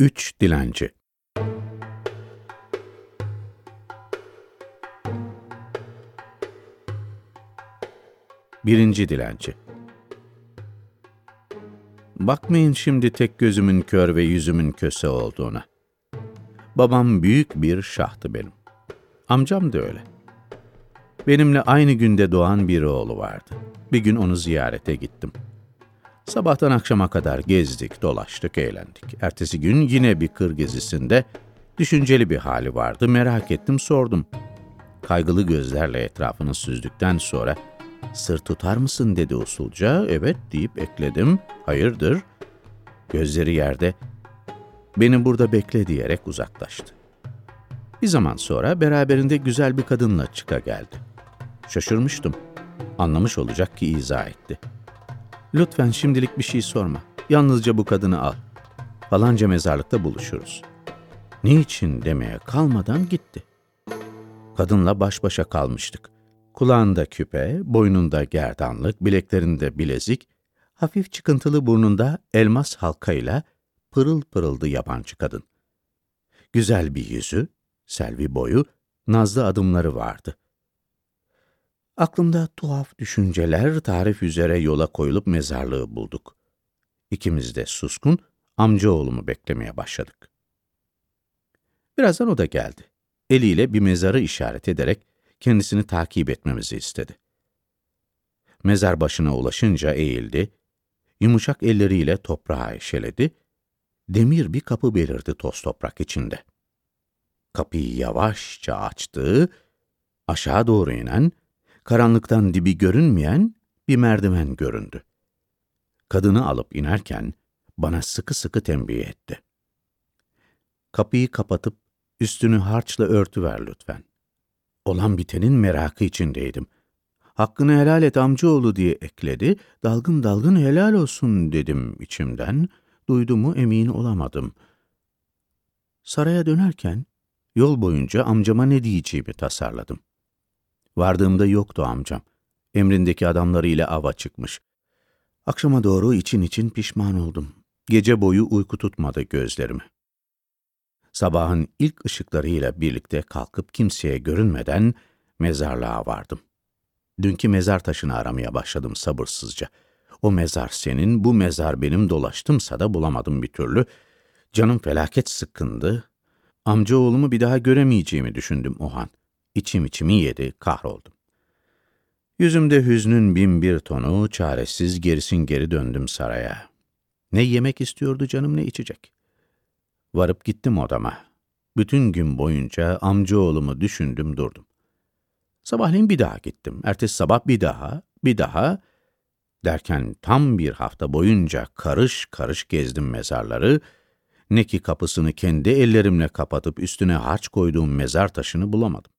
Üç Dilenci Birinci Dilenci Bakmayın şimdi tek gözümün kör ve yüzümün köse olduğuna. Babam büyük bir şahtı benim. Amcam da öyle. Benimle aynı günde doğan bir oğlu vardı. Bir gün onu ziyarete gittim. Sabahtan akşama kadar gezdik, dolaştık, eğlendik. Ertesi gün yine bir kır gezisinde düşünceli bir hali vardı. Merak ettim, sordum. Kaygılı gözlerle etrafını süzdükten sonra sır tutar mısın dedi usulca. Evet deyip ekledim. Hayırdır? Gözleri yerde. Beni burada bekle diyerek uzaklaştı. Bir zaman sonra beraberinde güzel bir kadınla çıka geldi. Şaşırmıştım. Anlamış olacak ki izah etti. Lütfen şimdilik bir şey sorma. Yalnızca bu kadını al. Falanca mezarlıkta buluşuruz. Niçin demeye kalmadan gitti. Kadınla baş başa kalmıştık. Kulağında küpe, boynunda gerdanlık, bileklerinde bilezik, hafif çıkıntılı burnunda elmas halkayla pırıl pırıldı yabancı kadın. Güzel bir yüzü, selvi boyu, nazlı adımları vardı. Aklımda tuhaf düşünceler tarif üzere yola koyulup mezarlığı bulduk. İkimiz de suskun, amcaoğlumu beklemeye başladık. Birazdan o da geldi. Eliyle bir mezarı işaret ederek kendisini takip etmemizi istedi. Mezar başına ulaşınca eğildi, yumuşak elleriyle toprağı eşeledi, demir bir kapı belirdi toz toprak içinde. Kapıyı yavaşça açtı, aşağı doğru inen, karanlıktan dibi görünmeyen bir merdiven göründü. Kadını alıp inerken bana sıkı sıkı tembih etti. Kapıyı kapatıp üstünü harçla örtüver lütfen. Olan bitenin merakı içindeydim. Hakkını helal et amcaoğlu diye ekledi, dalgın dalgın helal olsun dedim içimden, duyduğumu emin olamadım. Saraya dönerken yol boyunca amcama ne diyeceğimi tasarladım. Vardığımda yoktu amcam. Emrindeki adamlarıyla ava çıkmış. Akşama doğru için için pişman oldum. Gece boyu uyku tutmadı gözlerimi. Sabahın ilk ışıklarıyla birlikte kalkıp kimseye görünmeden mezarlığa vardım. Dünkü mezar taşını aramaya başladım sabırsızca. O mezar senin, bu mezar benim dolaştımsa da bulamadım bir türlü. Canım felaket sıkkındı. Amcaoğlumu bir daha göremeyeceğimi düşündüm o an. İçim içimi yedi, kahroldum. Yüzümde hüznün bin bir tonu, çaresiz gerisin geri döndüm saraya. Ne yemek istiyordu canım ne içecek. Varıp gittim odama. Bütün gün boyunca amcaoğlumu düşündüm durdum. Sabahleyin bir daha gittim. Ertesi sabah bir daha, bir daha. Derken tam bir hafta boyunca karış karış gezdim mezarları. Ne ki kapısını kendi ellerimle kapatıp üstüne harç koyduğum mezar taşını bulamadım.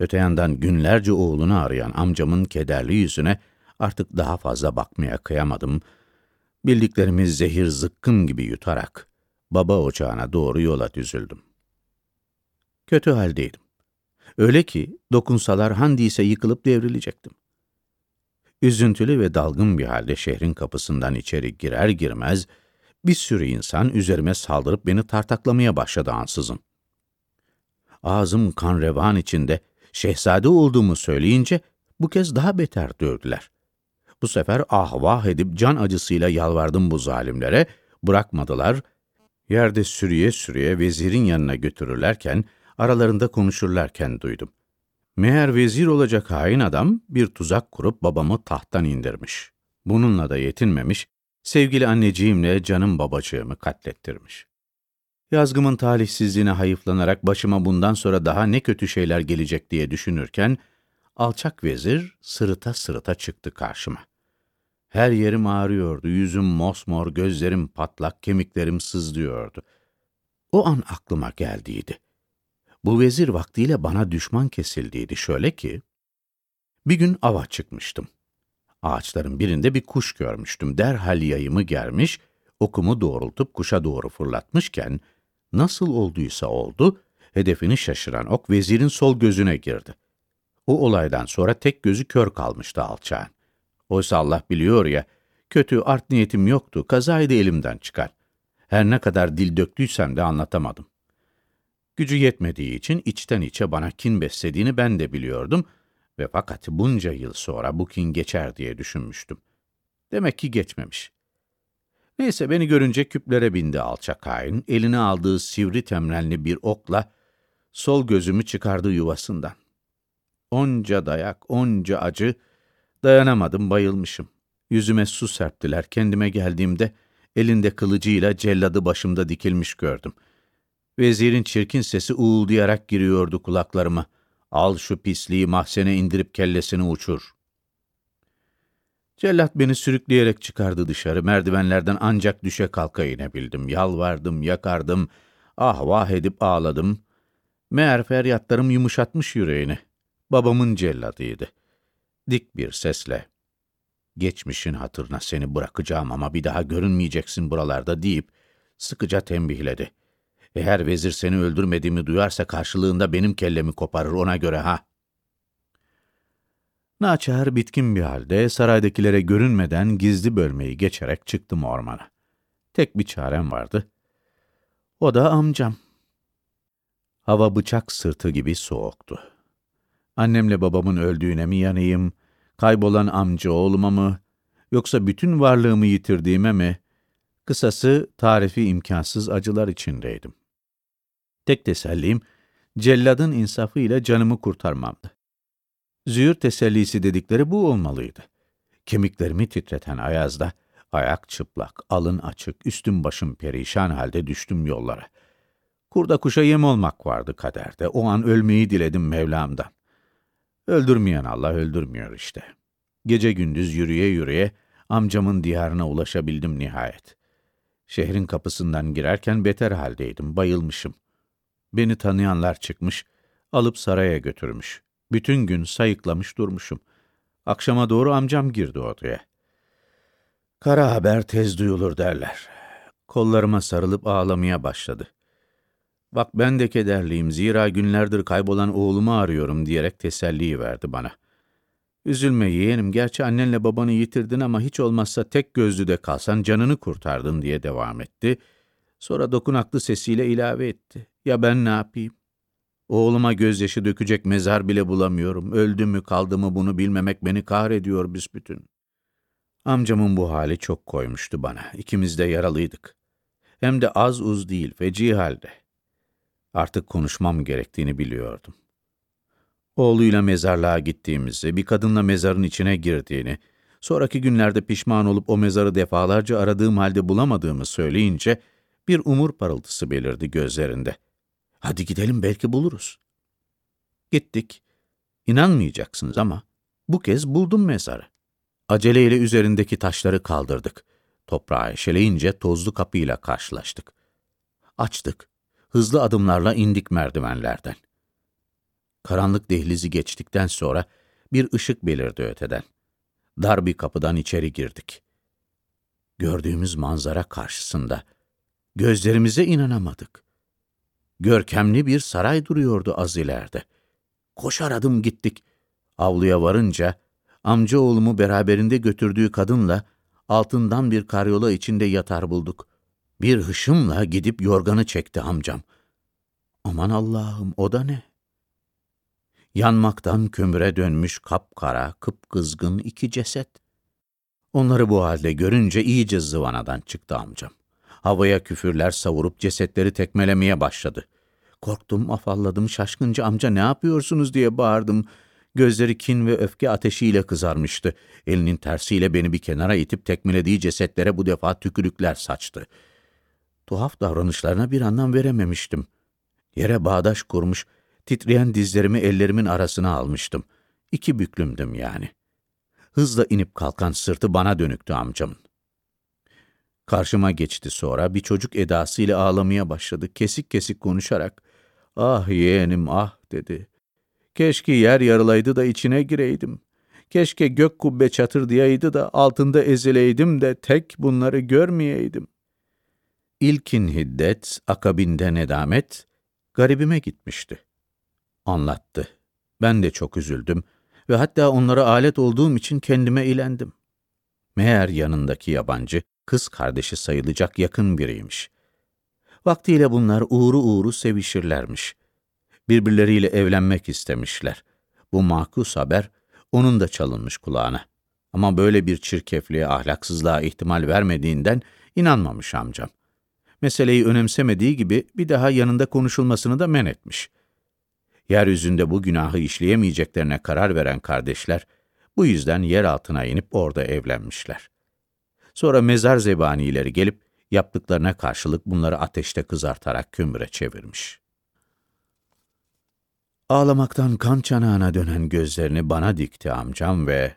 Öte yandan günlerce oğlunu arayan amcamın kederli yüzüne artık daha fazla bakmaya kıyamadım. Bildiklerimiz zehir zıkkım gibi yutarak baba ocağına doğru yola düzüldüm. Kötü haldeydim. Öyle ki dokunsalar handiyse yıkılıp devrilecektim. Üzüntülü ve dalgın bir halde şehrin kapısından içeri girer girmez bir sürü insan üzerime saldırıp beni tartaklamaya başladı ansızın. Ağzım kan revan içinde şehzade olduğumu söyleyince bu kez daha beter dövdüler. Bu sefer ah vah edip can acısıyla yalvardım bu zalimlere, bırakmadılar. Yerde sürüye sürüye vezirin yanına götürürlerken, aralarında konuşurlarken duydum. Meğer vezir olacak hain adam bir tuzak kurup babamı tahttan indirmiş. Bununla da yetinmemiş, sevgili anneciğimle canım babacığımı katlettirmiş. Yazgımın talihsizliğine hayıflanarak başıma bundan sonra daha ne kötü şeyler gelecek diye düşünürken, alçak vezir sırıta sırıta çıktı karşıma. Her yerim ağrıyordu, yüzüm mosmor, gözlerim patlak, kemiklerim sızlıyordu. O an aklıma geldiydi. Bu vezir vaktiyle bana düşman kesildiydi şöyle ki, bir gün ava çıkmıştım. Ağaçların birinde bir kuş görmüştüm. Derhal yayımı germiş, okumu doğrultup kuşa doğru fırlatmışken, Nasıl olduysa oldu, hedefini şaşıran ok vezirin sol gözüne girdi. O olaydan sonra tek gözü kör kalmıştı alçağın. Oysa Allah biliyor ya, kötü art niyetim yoktu, kazaydı elimden çıkar. Her ne kadar dil döktüysem de anlatamadım. Gücü yetmediği için içten içe bana kin beslediğini ben de biliyordum ve fakat bunca yıl sonra bu kin geçer diye düşünmüştüm. Demek ki geçmemiş. Neyse beni görünce küplere bindi alçak hain, eline aldığı sivri temrenli bir okla sol gözümü çıkardı yuvasından. Onca dayak, onca acı, dayanamadım, bayılmışım. Yüzüme su serptiler, kendime geldiğimde elinde kılıcıyla celladı başımda dikilmiş gördüm. Vezirin çirkin sesi uğuldayarak giriyordu kulaklarıma. Al şu pisliği mahzene indirip kellesini uçur. Cellat beni sürükleyerek çıkardı dışarı. Merdivenlerden ancak düşe kalka inebildim. Yalvardım, yakardım, ah vah edip ağladım. Meğer feryatlarım yumuşatmış yüreğini. Babamın celladıydı. Dik bir sesle, geçmişin hatırına seni bırakacağım ama bir daha görünmeyeceksin buralarda deyip sıkıca tembihledi. Eğer vezir seni öldürmediğimi duyarsa karşılığında benim kellemi koparır ona göre ha. Naçar bitkin bir halde saraydakilere görünmeden gizli bölmeyi geçerek çıktım ormana. Tek bir çarem vardı. O da amcam. Hava bıçak sırtı gibi soğuktu. Annemle babamın öldüğüne mi yanayım, kaybolan amca oğluma mı, yoksa bütün varlığımı yitirdiğime mi? Kısası tarifi imkansız acılar içindeydim. Tek tesellim, celladın insafıyla canımı kurtarmamdı. Züğür tesellisi dedikleri bu olmalıydı. Kemiklerimi titreten ayazda, ayak çıplak, alın açık, üstüm başım perişan halde düştüm yollara. Kurda kuşa yem olmak vardı kaderde. O an ölmeyi diledim Mevlam'dan. Öldürmeyen Allah öldürmüyor işte. Gece gündüz yürüye yürüye amcamın diyarına ulaşabildim nihayet. Şehrin kapısından girerken beter haldeydim, bayılmışım. Beni tanıyanlar çıkmış, alıp saraya götürmüş. Bütün gün sayıklamış durmuşum. Akşama doğru amcam girdi odaya. Kara haber tez duyulur derler. Kollarıma sarılıp ağlamaya başladı. Bak ben de kederliyim, zira günlerdir kaybolan oğlumu arıyorum diyerek teselli verdi bana. Üzülme yeğenim, gerçi annenle babanı yitirdin ama hiç olmazsa tek gözlü de kalsan canını kurtardın diye devam etti. Sonra dokunaklı sesiyle ilave etti. Ya ben ne yapayım? Oğluma gözyaşı dökecek mezar bile bulamıyorum. Öldü mü kaldı mı bunu bilmemek beni kahrediyor büsbütün. Amcamın bu hali çok koymuştu bana. İkimiz de yaralıydık. Hem de az uz değil, feci halde. Artık konuşmam gerektiğini biliyordum. Oğluyla mezarlığa gittiğimizi, bir kadınla mezarın içine girdiğini, sonraki günlerde pişman olup o mezarı defalarca aradığım halde bulamadığımı söyleyince bir umur parıltısı belirdi gözlerinde. Hadi gidelim belki buluruz. Gittik. İnanmayacaksınız ama bu kez buldum mezarı. Aceleyle üzerindeki taşları kaldırdık. Toprağı eşeleyince tozlu kapıyla karşılaştık. Açtık. Hızlı adımlarla indik merdivenlerden. Karanlık dehlizi geçtikten sonra bir ışık belirdi öteden. Dar bir kapıdan içeri girdik. Gördüğümüz manzara karşısında gözlerimize inanamadık. Görkemli bir saray duruyordu az ileride. Koşar adım gittik. Avluya varınca amcaoğlumu beraberinde götürdüğü kadınla altından bir karyola içinde yatar bulduk. Bir hışımla gidip yorganı çekti amcam. Aman Allah'ım o da ne? Yanmaktan kömüre dönmüş kapkara, kıpkızgın iki ceset. Onları bu halde görünce iyice zıvanadan çıktı amcam. Havaya küfürler savurup cesetleri tekmelemeye başladı. Korktum, afalladım, şaşkınca amca ne yapıyorsunuz diye bağırdım. Gözleri kin ve öfke ateşiyle kızarmıştı. Elinin tersiyle beni bir kenara itip tekmelediği cesetlere bu defa tükürükler saçtı. Tuhaf davranışlarına bir anlam verememiştim. Yere bağdaş kurmuş, titreyen dizlerimi ellerimin arasına almıştım. İki büklümdüm yani. Hızla inip kalkan sırtı bana dönüktü amcamın. Karşıma geçti sonra bir çocuk edasıyla ağlamaya başladı. Kesik kesik konuşarak, ''Ah yeğenim ah'' dedi. ''Keşke yer yarılaydı da içine gireydim. Keşke gök kubbe çatırdayaydı da altında ezileydim de tek bunları görmeyeydim.'' İlkin hiddet, akabinde nedamet, garibime gitmişti. Anlattı. Ben de çok üzüldüm ve hatta onlara alet olduğum için kendime ilendim. Meğer yanındaki yabancı, kız kardeşi sayılacak yakın biriymiş. Vaktiyle bunlar uğru uğru sevişirlermiş. Birbirleriyle evlenmek istemişler. Bu makus haber onun da çalınmış kulağına. Ama böyle bir çirkefliğe, ahlaksızlığa ihtimal vermediğinden inanmamış amcam. Meseleyi önemsemediği gibi bir daha yanında konuşulmasını da men etmiş. Yeryüzünde bu günahı işleyemeyeceklerine karar veren kardeşler, bu yüzden yer altına inip orada evlenmişler. Sonra mezar zebanileri gelip yaptıklarına karşılık bunları ateşte kızartarak kümre çevirmiş. Ağlamaktan kan çanağına dönen gözlerini bana dikti amcam ve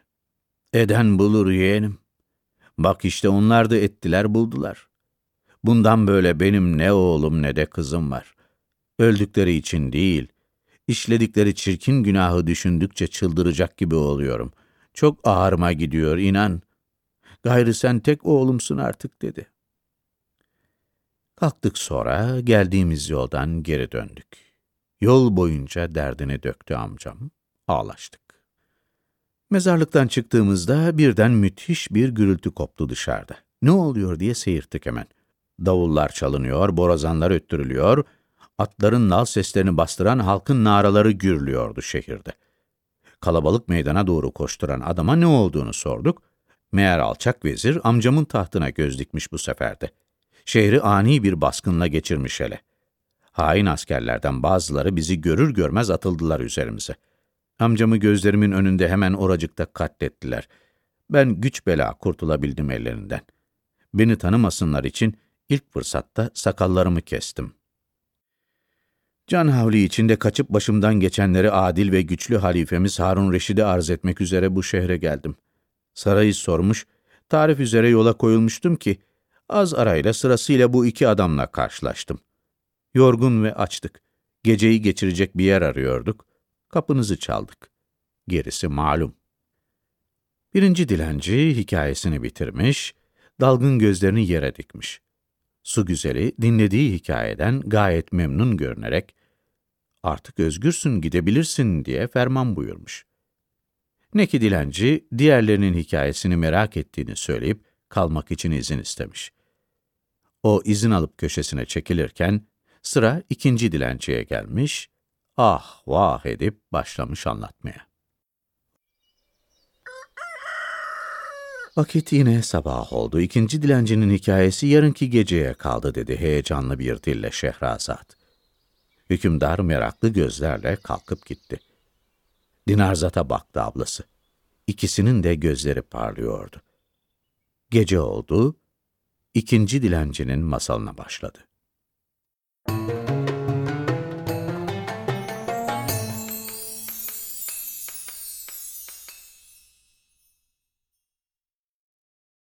''Eden bulur yeğenim. Bak işte onlar da ettiler buldular. Bundan böyle benim ne oğlum ne de kızım var. Öldükleri için değil, işledikleri çirkin günahı düşündükçe çıldıracak gibi oluyorum. Çok ağırma gidiyor inan. Gayrı sen tek oğlumsun artık dedi. Kalktık sonra geldiğimiz yoldan geri döndük. Yol boyunca derdini döktü amcam. Ağlaştık. Mezarlıktan çıktığımızda birden müthiş bir gürültü koptu dışarıda. Ne oluyor diye seyirttik hemen. Davullar çalınıyor, borazanlar öttürülüyor, atların nal seslerini bastıran halkın naraları gürlüyordu şehirde. Kalabalık meydana doğru koşturan adama ne olduğunu sorduk. Meğer alçak vezir amcamın tahtına göz dikmiş bu seferde. Şehri ani bir baskınla geçirmiş hele. Hain askerlerden bazıları bizi görür görmez atıldılar üzerimize. Amcamı gözlerimin önünde hemen oracıkta katlettiler. Ben güç bela kurtulabildim ellerinden. Beni tanımasınlar için ilk fırsatta sakallarımı kestim. Can havli içinde kaçıp başımdan geçenleri adil ve güçlü halifemiz Harun Reşid'e arz etmek üzere bu şehre geldim. Sarayı sormuş, tarif üzere yola koyulmuştum ki, az arayla sırasıyla bu iki adamla karşılaştım. Yorgun ve açtık. Geceyi geçirecek bir yer arıyorduk. Kapınızı çaldık. Gerisi malum. Birinci dilenci hikayesini bitirmiş, dalgın gözlerini yere dikmiş. Su güzeli dinlediği hikayeden gayet memnun görünerek, artık özgürsün gidebilirsin diye ferman buyurmuş. Ne ki dilenci, diğerlerinin hikayesini merak ettiğini söyleyip kalmak için izin istemiş. O izin alıp köşesine çekilirken, sıra ikinci dilenciye gelmiş, ah vah edip başlamış anlatmaya. Vakit yine sabah oldu. İkinci dilencinin hikayesi yarınki geceye kaldı dedi heyecanlı bir dille Şehrazat. Hükümdar meraklı gözlerle kalkıp gitti. Dinarzat'a baktı ablası. İkisinin de gözleri parlıyordu. Gece oldu, ikinci dilencinin masalına başladı.